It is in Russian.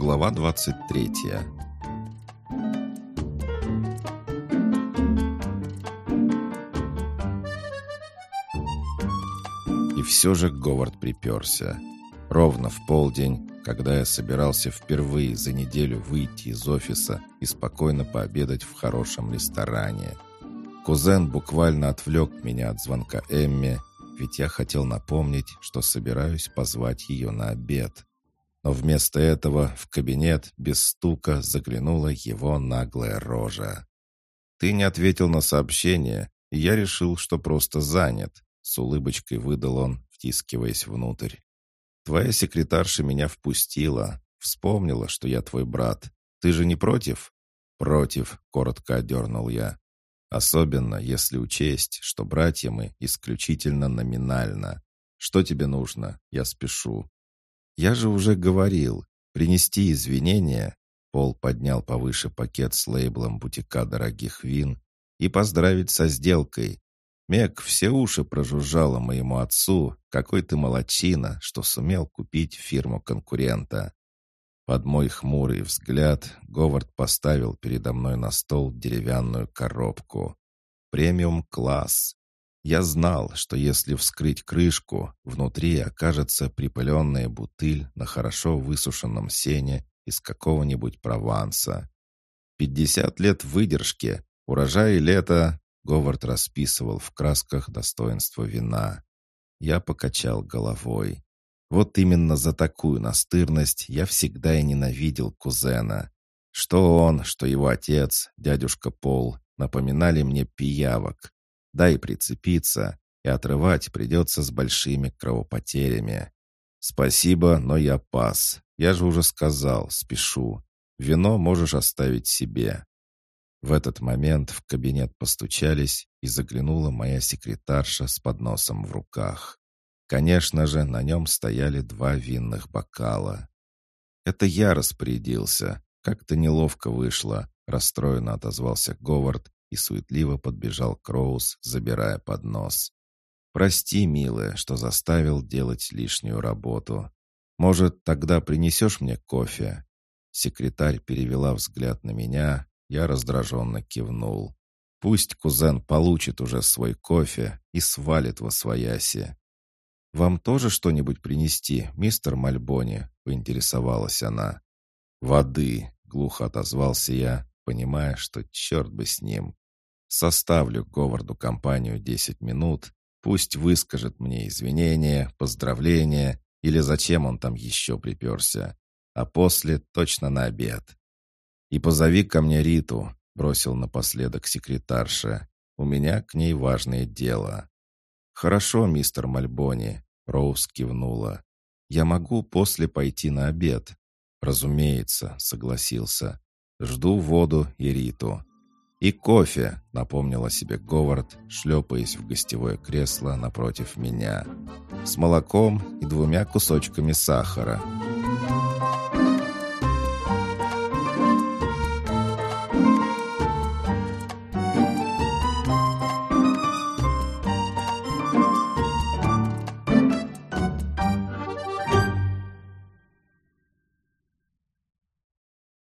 Глава 23 И все же Говард приперся. Ровно в полдень, когда я собирался впервые за неделю выйти из офиса и спокойно пообедать в хорошем ресторане. Кузен буквально отвлек меня от звонка Эмми, ведь я хотел напомнить, что собираюсь позвать ее на обед. Но вместо этого в кабинет без стука заглянула его наглая рожа. «Ты не ответил на сообщение, и я решил, что просто занят», с улыбочкой выдал он, втискиваясь внутрь. «Твоя секретарша меня впустила, вспомнила, что я твой брат. Ты же не против?» «Против», — коротко одернул я. Особенно, если учесть, что братья мы исключительно номинально. Что тебе нужно? Я спешу. Я же уже говорил. Принести извинения. Пол поднял повыше пакет с лейблом бутика дорогих вин и поздравить со сделкой. Мек все уши прожужжала моему отцу, какой ты молочина, что сумел купить фирму конкурента. Под мой хмурый взгляд Говард поставил передо мной на стол деревянную коробку. Премиум-класс. Я знал, что если вскрыть крышку, внутри окажется припыленная бутыль на хорошо высушенном сене из какого-нибудь Прованса. Пятьдесят лет выдержки, урожай лета, Говард расписывал в красках достоинства вина. Я покачал головой. Вот именно за такую настырность я всегда и ненавидел кузена. Что он, что его отец, дядюшка Пол, напоминали мне пиявок. Дай прицепиться, и отрывать придется с большими кровопотерями. Спасибо, но я пас. Я же уже сказал, спешу. Вино можешь оставить себе. В этот момент в кабинет постучались, и заглянула моя секретарша с подносом в руках. Конечно же, на нем стояли два винных бокала. «Это я распорядился. Как-то неловко вышло», — расстроенно отозвался Говард и суетливо подбежал к Роуз, забирая поднос. «Прости, милая, что заставил делать лишнюю работу. Может, тогда принесешь мне кофе?» Секретарь перевела взгляд на меня, я раздраженно кивнул. «Пусть кузен получит уже свой кофе и свалит во свояси. «Вам тоже что-нибудь принести, мистер Мальбони?» — поинтересовалась она. «Воды», — глухо отозвался я, понимая, что черт бы с ним. «Составлю Говарду компанию десять минут, пусть выскажет мне извинения, поздравления или зачем он там еще приперся, а после точно на обед. И позови ко мне Риту», — бросил напоследок секретарша. «У меня к ней важное дело». «Хорошо, мистер Мальбони», — Роуз кивнула. «Я могу после пойти на обед». «Разумеется», — согласился. «Жду воду и Риту». «И кофе», — напомнила себе Говард, шлепаясь в гостевое кресло напротив меня. «С молоком и двумя кусочками сахара».